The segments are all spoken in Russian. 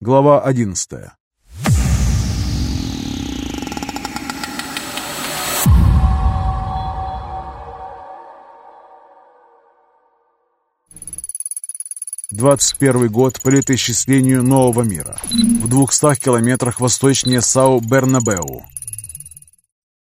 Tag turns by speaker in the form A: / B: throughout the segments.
A: Глава 11 21 год по летоисчислению нового мира. В 200 километрах восточнее Сау-Бернабеу.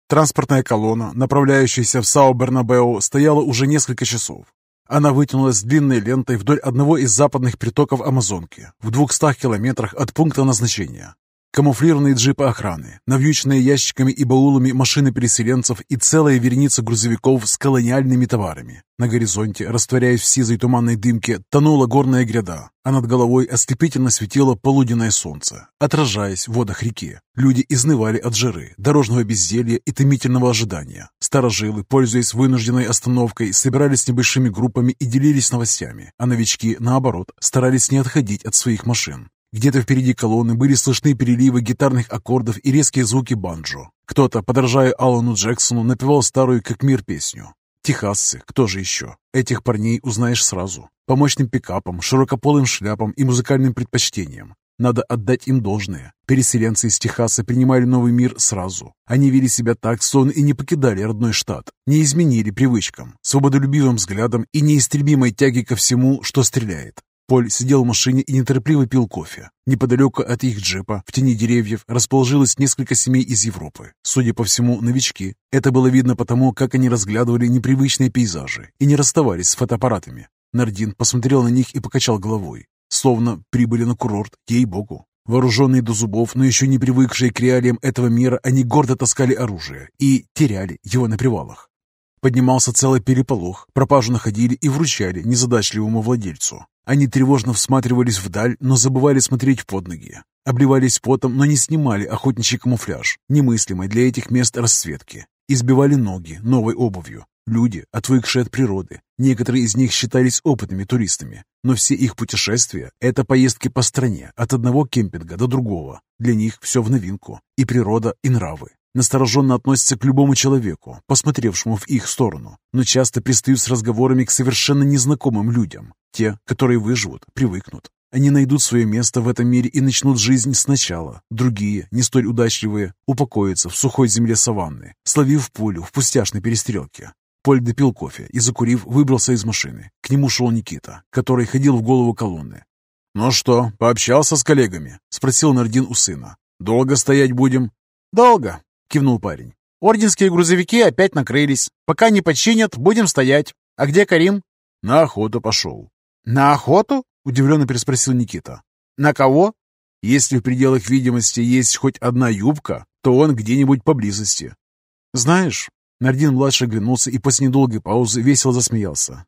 A: Транспортная колонна, направляющаяся в Сау-Бернабеу, стояла уже несколько часов. Она вытянулась длинной лентой вдоль одного из западных притоков Амазонки, в 200 километрах от пункта назначения. Камуфлированные джипы охраны, навьюченные ящиками и баулами машины переселенцев и целая вереница грузовиков с колониальными товарами. На горизонте, растворяясь в сизой туманной дымке, тонула горная гряда, а над головой ослепительно светило полуденное солнце, отражаясь в водах реки. Люди изнывали от жары, дорожного безделья и томительного ожидания. Старожилы, пользуясь вынужденной остановкой, собирались небольшими группами и делились новостями, а новички, наоборот, старались не отходить от своих машин. Где-то впереди колонны были слышны переливы гитарных аккордов и резкие звуки банджо. Кто-то, подражая Алану Джексону, напевал старую как мир песню. Техасцы, кто же еще? Этих парней узнаешь сразу. По мощным пикапам, широкополым шляпам и музыкальным предпочтениям. Надо отдать им должное. Переселенцы из Техаса принимали новый мир сразу. Они вели себя так, словно и не покидали родной штат, не изменили привычкам, свободолюбивым взглядом и неистребимой тяги ко всему, что стреляет. Поль сидел в машине и неторопливо пил кофе. Неподалеку от их джипа, в тени деревьев, расположилось несколько семей из Европы. Судя по всему, новички. Это было видно потому, как они разглядывали непривычные пейзажи и не расставались с фотоаппаратами. Нардин посмотрел на них и покачал головой. Словно прибыли на курорт, ей-богу. Вооруженные до зубов, но еще не привыкшие к реалиям этого мира, они гордо таскали оружие и теряли его на привалах. Поднимался целый переполох, пропажу находили и вручали незадачливому владельцу. Они тревожно всматривались вдаль, но забывали смотреть под ноги. Обливались потом, но не снимали охотничий камуфляж, немыслимый для этих мест расцветки. Избивали ноги новой обувью. Люди, отвыкшие от природы. Некоторые из них считались опытными туристами, но все их путешествия – это поездки по стране, от одного кемпинга до другого. Для них все в новинку. И природа, и нравы настороженно относятся к любому человеку, посмотревшему в их сторону, но часто пристают с разговорами к совершенно незнакомым людям. Те, которые выживут, привыкнут. Они найдут свое место в этом мире и начнут жизнь сначала. Другие, не столь удачливые, упокоятся в сухой земле саванны, словив пулю в пустяшной перестрелке. Поль допил кофе и, закурив, выбрался из машины. К нему шел Никита, который ходил в голову колонны. «Ну что, пообщался с коллегами?» — спросил Нардин у сына. «Долго стоять будем?»
B: «Долго кивнул парень. Орденские грузовики опять накрылись. Пока не починят, будем стоять. А где Карим?
A: На охоту пошел.
B: На охоту? Удивленно переспросил Никита. На кого?
A: Если в пределах видимости есть хоть одна юбка, то он где-нибудь поблизости.
B: Знаешь, Нардин-младший оглянулся и после недолгой паузы весело засмеялся.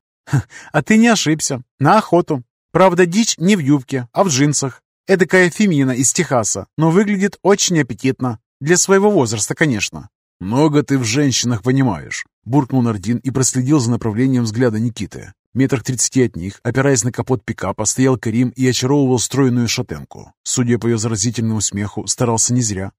B: «А ты не ошибся. На охоту. Правда, дичь не в юбке, а в джинсах. Эдакая фемина из Техаса, но выглядит очень аппетитно. Для своего возраста, конечно.
A: «Много ты в женщинах понимаешь», — буркнул Нардин и проследил за направлением взгляда Никиты. Метрах тридцати от них, опираясь на капот пикапа, стоял Карим и очаровывал стройную шатенку. Судя по ее заразительному смеху, старался не зря.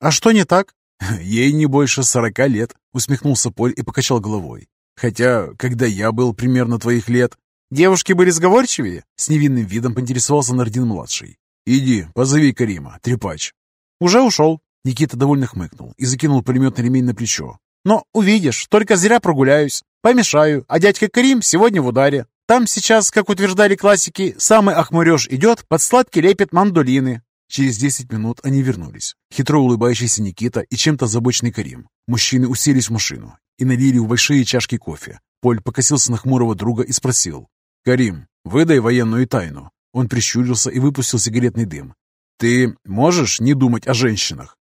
B: «А что не так?»
A: «Ей не больше сорока лет», — усмехнулся Поль и покачал головой. «Хотя, когда я был примерно твоих лет...»
B: «Девушки были сговорчивее?» — с невинным видом поинтересовался Нардин-младший.
A: «Иди, позови Карима, трепач».
B: «Уже ушел»,
A: Никита довольно хмыкнул и закинул пулеметный ремень на плечо.
B: «Но увидишь, только зря прогуляюсь. Помешаю, а дядька Карим сегодня в ударе. Там сейчас, как утверждали классики, самый охмуреж идет, под сладкий лепет мандолины».
A: Через десять минут они вернулись. Хитро улыбающийся Никита и чем-то озабоченный Карим. Мужчины уселись в машину и налили в большие чашки кофе. Поль покосился на хмурого друга и спросил. «Карим, выдай военную тайну». Он прищурился и выпустил сигаретный дым. «Ты можешь не думать о женщинах?»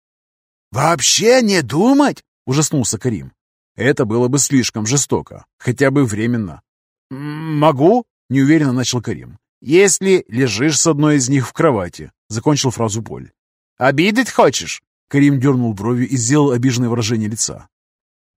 B: «Вообще не думать?»
A: — ужаснулся Карим. «Это было бы слишком жестоко, хотя бы временно».
B: «Могу?»
A: — неуверенно начал Карим.
B: «Если
A: лежишь с одной из них в кровати», — закончил фразу Поль.
B: «Обидеть хочешь?»
A: Карим дернул бровью и сделал обиженное выражение лица.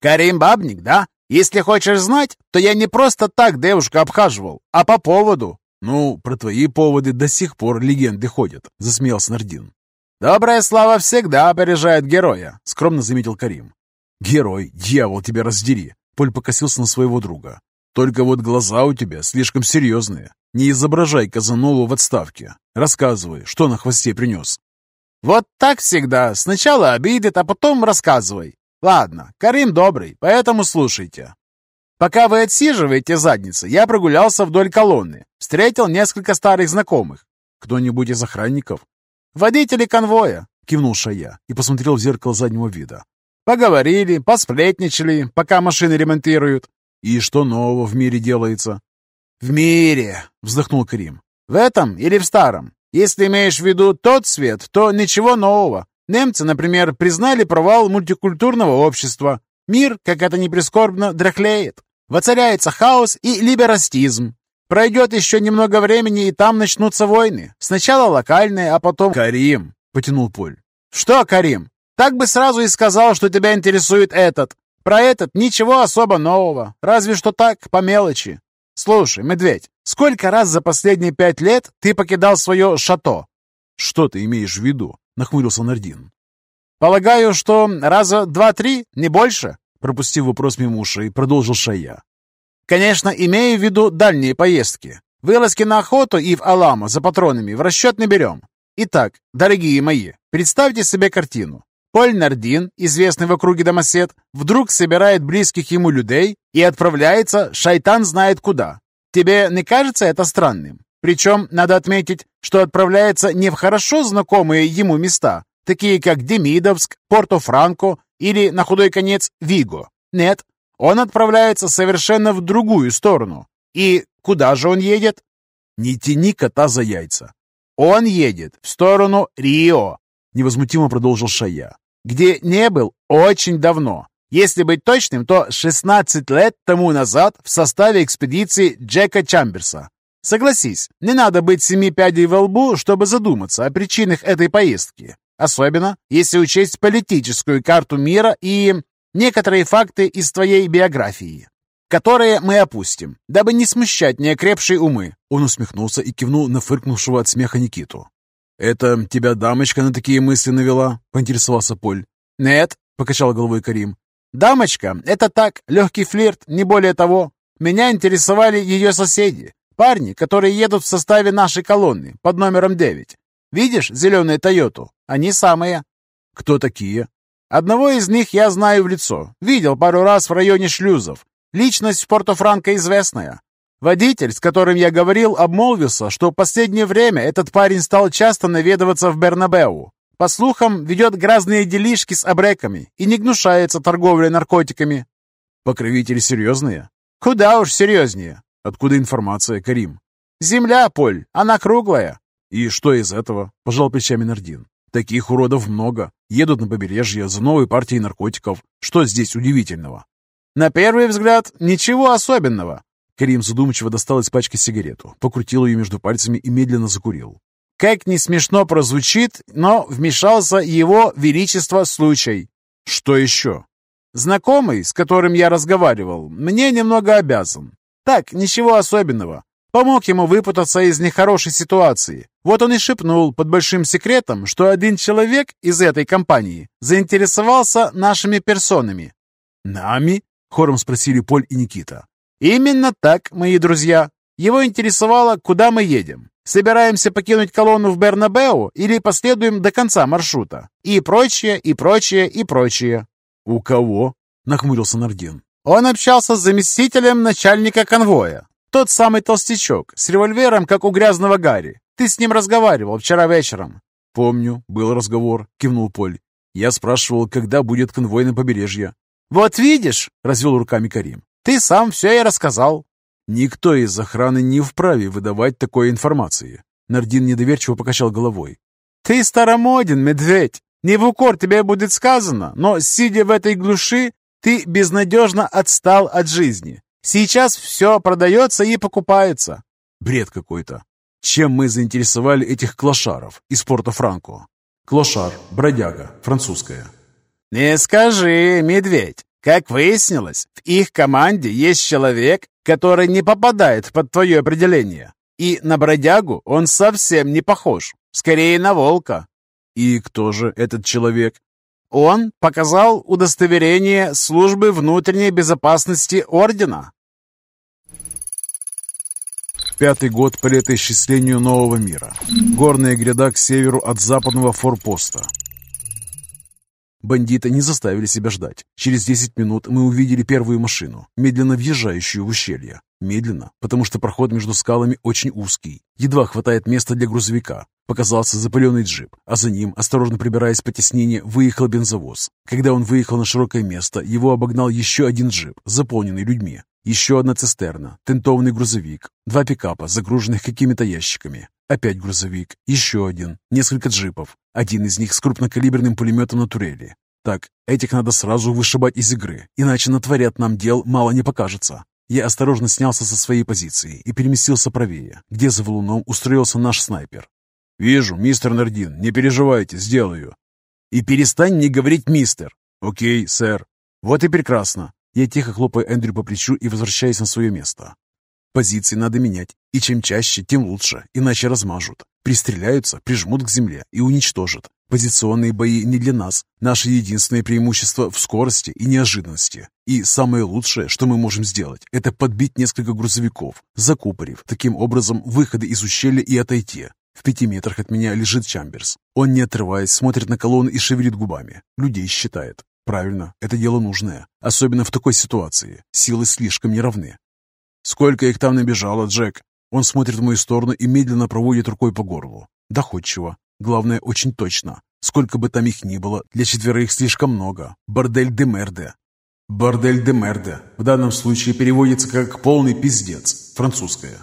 B: «Карим Бабник, да? Если хочешь знать, то я не просто так девушку обхаживал, а по поводу».
A: «Ну, про твои поводы до сих пор легенды ходят», — засмеялся Нардин.
B: «Добрая слава всегда опережает героя», — скромно заметил Карим.
A: «Герой, дьявол тебя раздери!» Поль покосился на своего друга. Только вот глаза у тебя слишком серьезные. Не изображай Казанову в отставке. Рассказывай, что на хвосте принес».
B: «Вот так всегда. Сначала обидит, а потом рассказывай. Ладно, Карим добрый, поэтому слушайте. Пока вы отсиживаете задницы, я прогулялся вдоль колонны. Встретил несколько старых знакомых.
A: Кто-нибудь из охранников?
B: Водители конвоя, кивнул Шая и посмотрел в зеркало заднего вида. Поговорили, посплетничали, пока машины ремонтируют.
A: И что нового в мире делается?
B: В мире, вздохнул Карим. В этом или в старом? Если имеешь в виду тот свет, то ничего нового. Немцы, например, признали провал мультикультурного общества. Мир, как это ни прискорбно, дряхлеет. Воцаряется хаос и либерастизм. Пройдет еще немного времени, и там начнутся войны. Сначала локальные, а потом...
A: «Карим!» — потянул Поль.
B: «Что, Карим? Так бы сразу и сказал, что тебя интересует этот. Про этот ничего особо нового. Разве что так, по мелочи. Слушай, медведь, сколько раз за последние пять лет ты покидал свое шато?»
A: «Что ты имеешь в виду?» — нахмурился Нардин.
B: «Полагаю, что раза два-три, не больше?»
A: Пропустив вопрос мимо ушей, продолжил Шая.
B: «Конечно, имею в виду дальние поездки. Вылазки на охоту и в Аламо за патронами в расчет не берем. Итак, дорогие мои, представьте себе картину. Поль Нардин, известный в округе домосед, вдруг собирает близких ему людей и отправляется шайтан знает куда. Тебе не кажется это странным? Причем надо отметить, что отправляется не в хорошо знакомые ему места, такие как Демидовск, Порто-Франко или, на худой конец, Виго. Нет, он отправляется совершенно в другую сторону. И куда же он едет?
A: Не тяни кота за яйца.
B: Он едет в сторону Рио, невозмутимо продолжил Шая, где не был очень давно. Если быть точным, то 16 лет тому назад в составе экспедиции Джека Чамберса. Согласись, не надо быть семи пядей во лбу, чтобы задуматься о причинах этой поездки. Особенно, если учесть политическую карту мира и некоторые факты из твоей биографии, которые мы опустим, дабы не смущать неокрепшие умы.
A: Он усмехнулся и кивнул на фыркнувшего от смеха Никиту. «Это тебя дамочка на такие мысли навела?» — поинтересовался Поль.
B: «Нет», — покачал головой Карим. «Дамочка — это так, легкий флирт, не более того. Меня интересовали ее соседи, парни, которые едут в составе нашей колонны под номером 9. Видишь зеленую Тойоту? Они самые.
A: Кто такие?
B: Одного из них я знаю в лицо. Видел пару раз в районе шлюзов. Личность в Порто-Франко известная. Водитель, с которым я говорил, обмолвился, что в последнее время этот парень стал часто наведываться в Бернабеу. По слухам, ведет грязные делишки с абреками и не гнушается торговлей наркотиками.
A: Покровители серьезные?
B: Куда уж серьезнее.
A: Откуда информация, Карим?
B: Земля, Поль, она круглая.
A: «И что из этого?» – пожал плечами Нардин. «Таких уродов много. Едут на побережье за новой партией наркотиков. Что здесь удивительного?»
B: «На первый взгляд, ничего особенного».
A: Карим задумчиво достал из пачки сигарету, покрутил ее между пальцами и медленно закурил.
B: «Как не смешно прозвучит, но вмешался его величество случай».
A: «Что еще?»
B: «Знакомый, с которым я разговаривал, мне немного обязан. Так, ничего особенного. Помог ему выпутаться из нехорошей ситуации. Вот он и шепнул под большим секретом, что один человек из этой компании заинтересовался нашими персонами.
A: «Нами?» — хором спросили Поль и Никита.
B: «Именно так, мои друзья. Его интересовало, куда мы едем. Собираемся покинуть колонну в Бернабеу или последуем до конца маршрута? И прочее, и прочее, и прочее».
A: «У кого?» — нахмурился Нардин.
B: Он общался с заместителем начальника конвоя. Тот самый толстячок, с револьвером, как у грязного Гарри. Ты с ним разговаривал вчера вечером».
A: «Помню, был разговор», — кивнул Поль. «Я спрашивал, когда будет конвой на побережье».
B: «Вот видишь», — развел руками Карим, — «ты сам все и рассказал».
A: «Никто из охраны не вправе выдавать такой информации». Нардин недоверчиво покачал головой.
B: «Ты старомоден, медведь. Не в укор тебе будет сказано, но, сидя в этой глуши, ты безнадежно отстал от жизни. Сейчас все продается и покупается.
A: Бред какой-то. Чем мы заинтересовали этих клошаров из Порто-Франко? Клошар, бродяга, французская.
B: Не скажи, медведь. Как выяснилось, в их команде есть человек, который не попадает под твое определение. И на бродягу он совсем не похож. Скорее на волка.
A: И кто же этот человек?
B: Он показал удостоверение службы внутренней безопасности ордена.
A: Пятый год по летоисчислению нового мира. Горная гряда к северу от западного форпоста.
B: Бандиты не заставили себя ждать. Через 10 минут мы увидели первую машину, медленно въезжающую в ущелье. Медленно, потому что проход между скалами очень узкий. Едва хватает места для грузовика. Показался запыленный джип, а за ним, осторожно прибираясь по теснине, выехал бензовоз. Когда он выехал на широкое место, его обогнал еще один джип, заполненный людьми. Еще одна цистерна, тентованный грузовик, два пикапа, загруженных какими-то ящиками. Опять грузовик, еще один, несколько джипов. Один из них с крупнокалиберным пулеметом на турели. Так, этих надо сразу вышибать из игры, иначе натворят нам дел мало не покажется. Я осторожно снялся со своей позиции и переместился правее, где за валуном устроился наш снайпер.
A: «Вижу, мистер Нардин, не переживайте, сделаю».
B: «И перестань не говорить мистер».
A: «Окей, сэр».
B: «Вот и прекрасно. Я тихо хлопаю Эндрю по плечу и возвращаюсь на свое место. Позиции надо менять, и чем чаще, тем лучше, иначе размажут. Пристреляются, прижмут к земле и уничтожат. Позиционные бои не для нас. Наше единственное преимущество в скорости и неожиданности. И самое лучшее, что мы можем сделать, это подбить несколько грузовиков, закупорив таким образом выходы из ущелья и отойти. В пяти метрах от меня лежит Чамберс. Он, не отрываясь, смотрит на колонны и шевелит губами. Людей считает. Правильно, это дело нужное. Особенно в такой ситуации. Силы слишком неравны.
A: «Сколько их там набежало, Джек?»
B: Он смотрит в мою сторону и медленно проводит рукой по горлу. Доходчиво. Главное, очень точно. Сколько бы там их ни было, для четверых слишком много. Бордель де мерде.
A: Бордель де мерде. В данном случае переводится как «полный пиздец». Французское.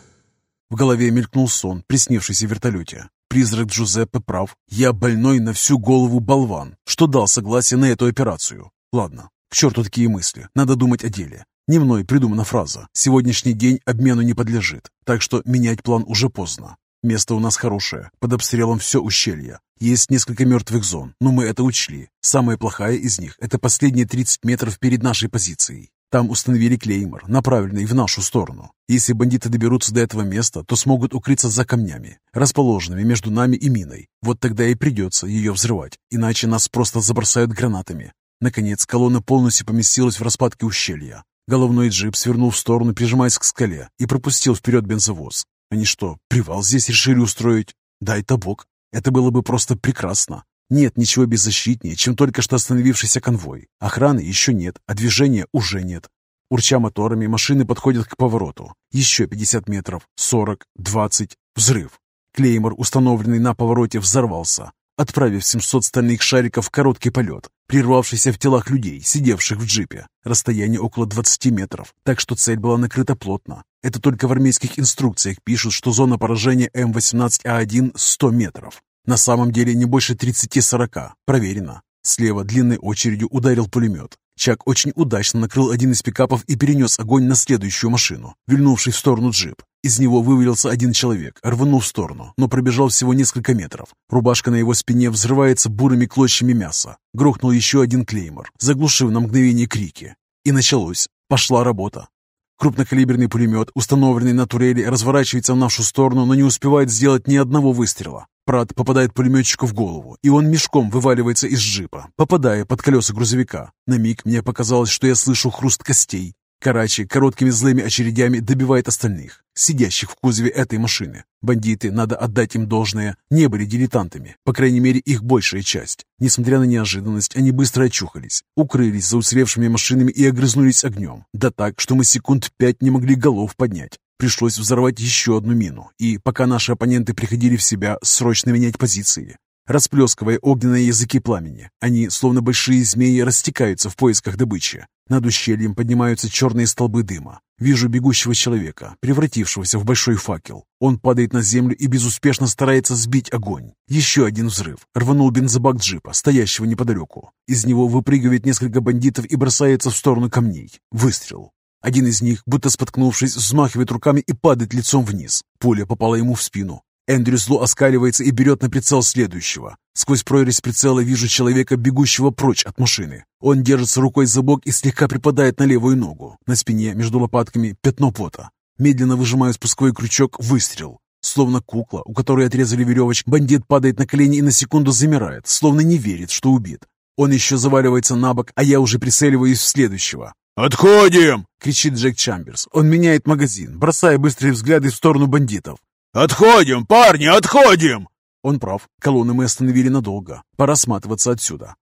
B: В голове мелькнул сон, приснившийся в вертолете. Призрак Джузеппе прав. Я больной на всю голову болван, что дал согласие на эту операцию. Ладно, к черту такие мысли. Надо думать о деле. Не мной придумана фраза. Сегодняшний день обмену не подлежит, так что менять план уже поздно. Место у нас хорошее, под обстрелом все ущелье. Есть несколько мертвых зон, но мы это учли. Самая плохая из них – это последние 30 метров перед нашей позицией. Там установили клеймор, направленный в нашу сторону. Если бандиты доберутся до этого места, то смогут укрыться за камнями, расположенными между нами и миной. Вот тогда и придется ее взрывать, иначе нас просто забросают гранатами. Наконец, колонна полностью поместилась в распадке ущелья. Головной джип свернул в сторону, прижимаясь к скале, и пропустил вперед бензовоз. Они что, привал здесь решили устроить? Дай-то бог. Это было бы просто прекрасно. Нет ничего беззащитнее, чем только что остановившийся конвой. Охраны еще нет, а движения уже нет. Урча моторами, машины подходят к повороту. Еще 50 метров, 40, 20, взрыв. Клеймор, установленный на повороте, взорвался, отправив 700 стальных шариков в короткий полет, прервавшийся в телах людей, сидевших в джипе. Расстояние около 20 метров, так что цель была накрыта плотно. Это только в армейских инструкциях пишут, что зона поражения М18А1 100 метров. На самом деле не больше 30-40. Проверено. Слева длинной очередью ударил пулемет. Чак очень удачно накрыл один из пикапов и перенес огонь на следующую машину, вильнувший в сторону джип. Из него вывалился один человек, рванул в сторону, но пробежал всего несколько метров. Рубашка на его спине взрывается бурыми клочьями мяса. Грохнул еще один клеймор, заглушив на мгновение крики. И началось. Пошла работа. Крупнокалиберный пулемет, установленный на турели, разворачивается в нашу сторону, но не успевает сделать ни одного выстрела. Прат попадает пулеметчику в голову, и он мешком вываливается из джипа, попадая под колеса грузовика. На миг мне показалось, что я слышу хруст костей. Карачи короткими злыми очередями добивает остальных, сидящих в кузове этой машины. Бандиты, надо отдать им должное, не были дилетантами, по крайней мере их большая часть. Несмотря на неожиданность, они быстро очухались, укрылись за уцелевшими машинами и огрызнулись огнем. Да так, что мы секунд пять не могли голов поднять. Пришлось взорвать еще одну мину, и пока наши оппоненты приходили в себя, срочно менять позиции расплескивая огненные языки пламени. Они, словно большие змеи, растекаются в поисках добычи. Над ущельем поднимаются черные столбы дыма. Вижу бегущего человека, превратившегося в большой факел. Он падает на землю и безуспешно старается сбить огонь. Еще один взрыв. Рванул бензобак джипа, стоящего неподалеку. Из него выпрыгивает несколько бандитов и бросается в сторону камней. Выстрел. Один из них, будто споткнувшись, взмахивает руками и падает лицом вниз. Пуля попала ему в спину. Эндрю зло оскаливается и берет на прицел следующего. Сквозь прорезь прицела вижу человека, бегущего прочь от машины. Он держится рукой за бок и слегка припадает на левую ногу. На спине между лопатками пятно пота. Медленно выжимаю спусковой крючок, выстрел. Словно кукла, у которой отрезали веревочку, бандит падает на колени и на секунду замирает, словно не верит, что убит. Он еще заваливается на бок, а я уже прицеливаюсь в следующего.
A: «Отходим!»
B: — кричит Джек Чамберс. Он меняет магазин, бросая быстрые взгляды в сторону бандитов.
A: «Отходим, парни, отходим!»
B: Он прав. Колонны мы остановили надолго. Пора сматываться отсюда.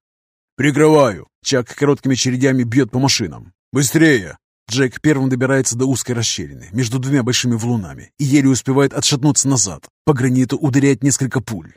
A: «Прикрываю!»
B: Чак короткими чередями бьет по машинам.
A: «Быстрее!»
B: Джек первым добирается до узкой расщелины между двумя большими валунами и еле успевает отшатнуться назад. По граниту ударяет несколько пуль.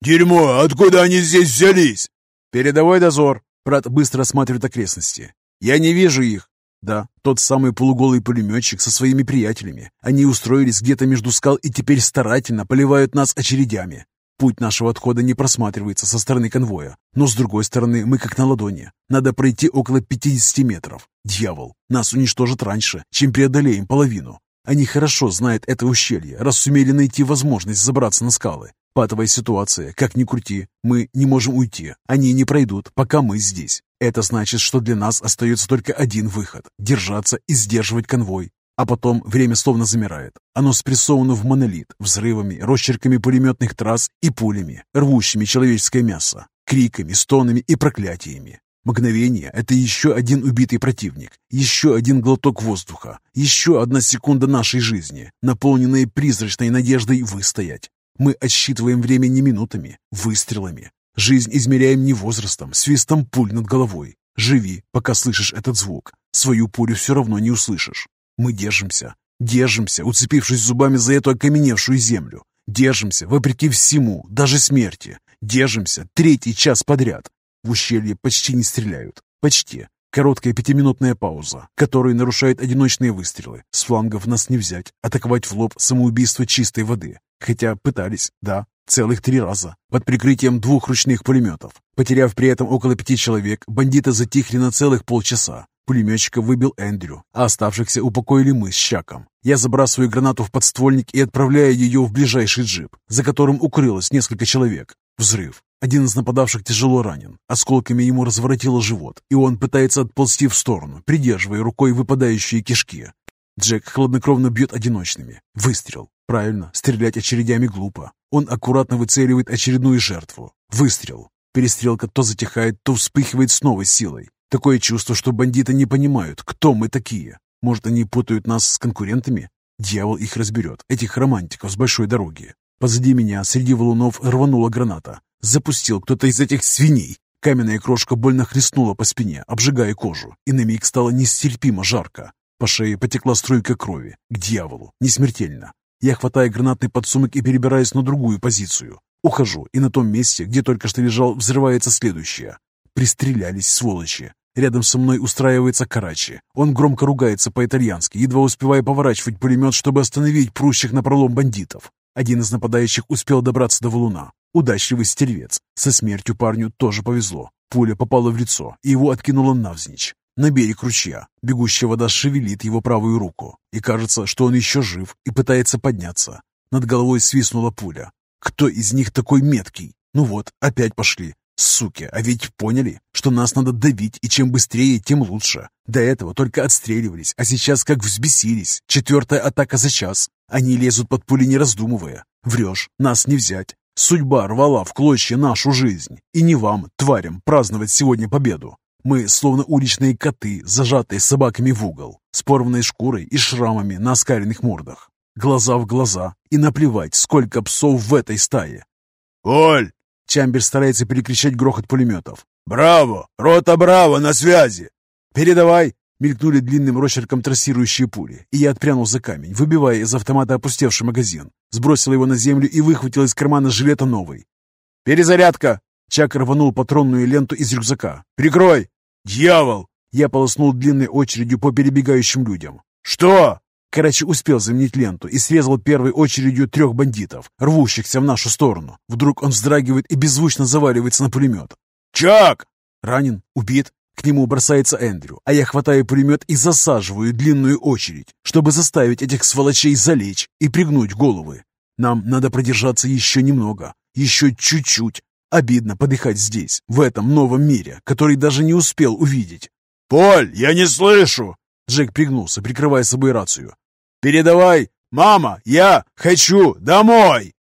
A: «Дерьмо! Откуда они здесь взялись?»
B: «Передовой дозор!» Брат быстро осматривает окрестности. «Я не вижу их!» Да, тот самый полуголый пулеметчик со своими приятелями. Они устроились где-то между скал и теперь старательно поливают нас очередями. Путь нашего отхода не просматривается со стороны конвоя, но с другой стороны мы как на ладони. Надо пройти около 50 метров. Дьявол, нас уничтожат раньше, чем преодолеем половину. Они хорошо знают это ущелье, раз сумели найти возможность забраться на скалы. Патовая ситуация, как ни крути, мы не можем уйти. Они не пройдут, пока мы здесь. Это значит, что для нас остается только один выход – держаться и сдерживать конвой. А потом время словно замирает. Оно спрессовано в монолит, взрывами, росчерками пулеметных трасс и пулями, рвущими человеческое мясо, криками, стонами и проклятиями. Мгновение – это еще один убитый противник, еще один глоток воздуха, еще одна секунда нашей жизни, наполненная призрачной надеждой выстоять. Мы отсчитываем время не минутами, выстрелами. Жизнь измеряем не возрастом, свистом пуль над головой. Живи, пока слышишь этот звук. Свою пулю все равно не услышишь. Мы держимся, держимся, уцепившись зубами за эту окаменевшую землю. Держимся, вопреки всему, даже смерти. Держимся третий час подряд. В ущелье почти не стреляют. Почти. Короткая пятиминутная пауза, которую нарушают одиночные выстрелы. С флангов нас не взять. Атаковать в лоб самоубийство чистой воды. Хотя пытались, да, целых три раза, под прикрытием двух ручных пулеметов. Потеряв при этом около пяти человек, бандиты затихли на целых полчаса. Пулеметчика выбил Эндрю, а оставшихся упокоили мы с Щаком. Я забрасываю гранату в подствольник и отправляю ее в ближайший джип, за которым укрылось несколько человек. Взрыв. Один из нападавших тяжело ранен. Осколками ему разворотило живот, и он пытается отползти в сторону, придерживая рукой выпадающие кишки. Джек хладнокровно бьет одиночными. Выстрел. Правильно, стрелять очередями глупо. Он аккуратно выцеливает очередную жертву. Выстрел. Перестрелка то затихает, то вспыхивает с новой силой. Такое чувство, что бандиты не понимают, кто мы такие. Может, они путают нас с конкурентами? Дьявол их разберет, этих романтиков с большой дороги. Позади меня, среди валунов, рванула граната. Запустил кто-то из этих свиней. Каменная крошка больно хлестнула по спине, обжигая кожу, и на миг стало нестерпимо жарко. По шее потекла струйка крови. К дьяволу. Не смертельно. Я хватаю гранатный подсумок и перебираюсь на другую позицию. Ухожу, и на том месте, где только что лежал, взрывается следующее. Пристрелялись, сволочи. Рядом со мной устраивается Карачи. Он громко ругается по-итальянски, едва успевая поворачивать пулемет, чтобы остановить прущих на пролом бандитов. Один из нападающих успел добраться до валуна. Удачливый стервец. Со смертью парню тоже повезло. Пуля попала в лицо, и его откинуло навзничь. На берег ручья. Бегущая вода шевелит его правую руку. И кажется, что он еще жив и пытается подняться. Над головой свистнула пуля. Кто из них такой меткий? Ну вот, опять пошли. Суки, а ведь поняли, что нас надо давить, и чем быстрее, тем лучше. До этого только отстреливались, а сейчас как взбесились. Четвертая атака за час. Они лезут под пули, не раздумывая. Врешь, нас не взять. Судьба рвала в клочья нашу жизнь. И не вам, тварям, праздновать сегодня победу. Мы, словно уличные коты, зажатые собаками в угол, с порванной шкурой и шрамами на оскаренных мордах. Глаза в глаза, и наплевать, сколько псов в этой стае.
A: «Оль,
B: Чамбер старается перекричать грохот пулеметов.
A: «Браво! Рота Браво на связи!»
B: «Передавай!» Мелькнули длинным росчерком трассирующие пули, и я отпрянул за камень, выбивая из автомата опустевший магазин. Сбросил его на землю и выхватил из кармана жилета новый. «Перезарядка!» Чак рванул патронную ленту из рюкзака. «Прикрой!»
A: «Дьявол!»
B: Я полоснул длинной очередью по перебегающим людям.
A: «Что?»
B: Короче, успел заменить ленту и срезал первой очередью трех бандитов, рвущихся в нашу сторону. Вдруг он вздрагивает и беззвучно заваливается на пулемет.
A: «Чак!»
B: Ранен, убит. К нему бросается Эндрю, а я хватаю пулемет и засаживаю длинную очередь, чтобы заставить этих сволочей залечь и пригнуть головы. Нам надо продержаться еще немного, еще чуть-чуть. Обидно подыхать здесь, в этом новом мире, который даже не успел увидеть.
A: «Поль, я не слышу!»
B: Джек пригнулся, прикрывая собой рацию.
A: «Передавай! Мама, я хочу домой!»